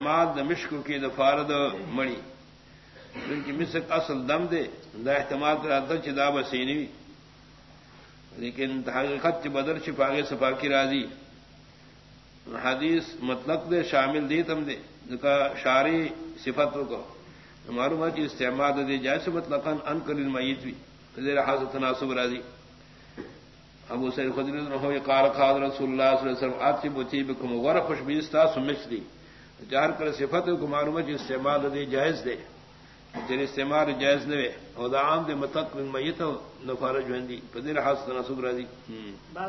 مال د کی دفارد مڑی کی مسک اصل دم دے دا احتمال کر چدا بسینی لیکن حقیقت بدر چھپاگے سپا کی راضی حدیث مطلق دے شامل دی تم دے کا شاری صفت کو معلوم ہے کہ استعمال دے جیسے مطلق ان کر میت بھی حاضر تناسب راضی ابو سید خدر ہو قال قال رسول اللہ صلی اللہ علیہ وسلم آپ کی بچی بکم غور خوشبیستا سمجھ دی. جار کر صفت کو معلوم ہے استعمال دے جائز دے۔ جن استعمال جائز دے اور عام دے متق میت نفارج ہندی پدیر حاصل سبرا دی۔